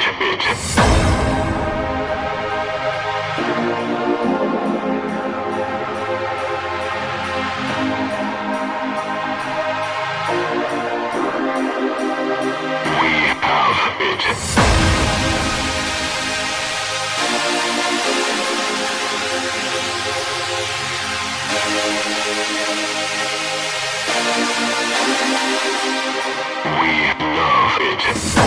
We love it.